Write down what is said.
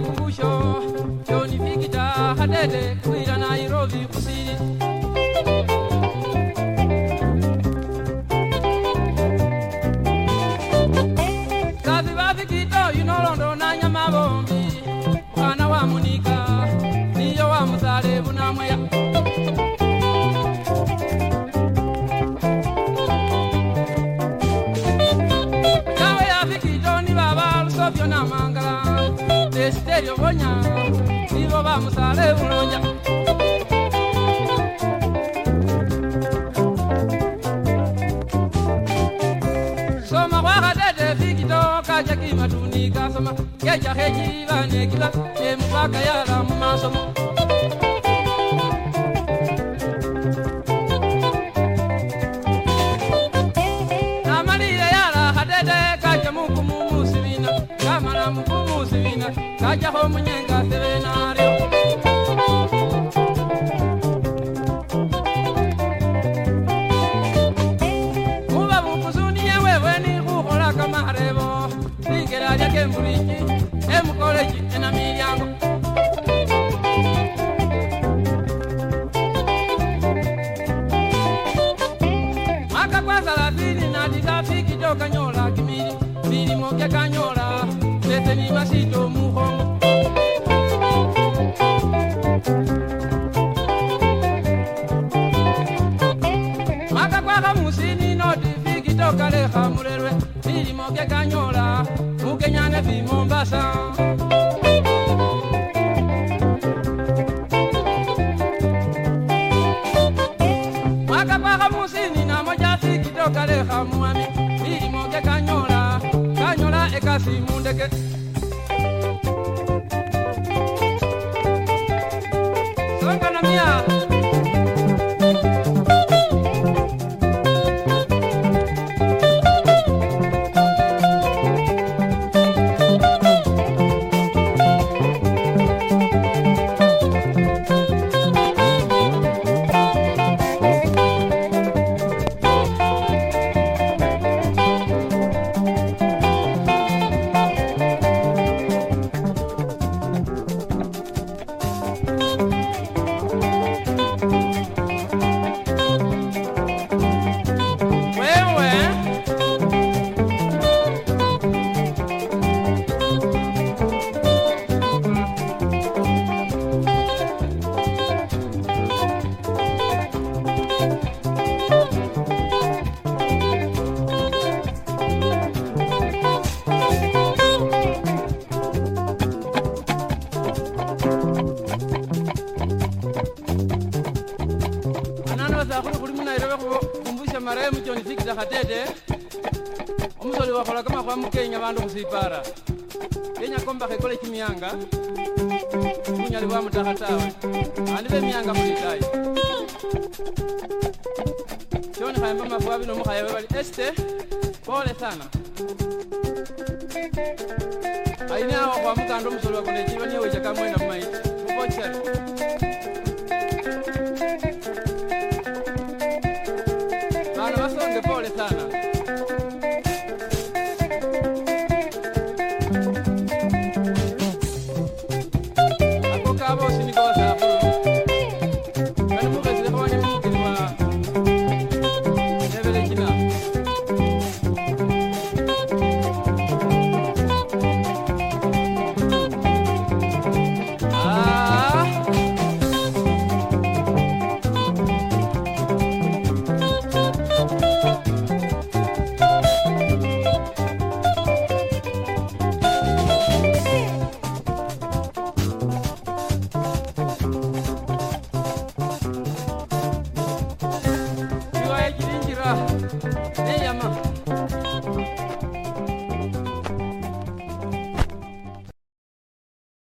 kungusho joni fikita hadede kuira nairobi kusini. Kazi vafikito inolondo na nyama bombi. Mwana wa munika niyo wa musale vunamweya nawe yafikito ni vava na namanga eryo bonya nibo bamusale bulonja soma kwakatete fikitoka cakimatuni kasoma kecakecivanekila emupaka yala mumasomo kacako munyenga sevenaryo muba mukuzuniye wewe ni kukhola kamarebo ligela lyakembuliki emukoleji enamilyango mwaka kwa salasini natitafiki kanyola kimili milimo kyakanyola tete ni notifiki tokalekha mulelwe milimo kyakanyola mukenyane fi mombasa mwaka kwa hamusini namo jafiki tokalekha muwami milimo kyakanyola kanyola ekasi mundeke songana anano basakhulu khuli munairobi khukumbusha marehemu john sikita khatete omusoli wakhola kamakhwa mukenya bandu khusipara kenya kombakha ikole chimianga bunyali bwamutakha tawe andi bemyanga mulitayi john khayamba mafwa bino mukhayabe bali este pole sana aine awo khwamukanda omusoli wakonechiba niyewecha kamwenda mumaiti mukochera pole sana. Música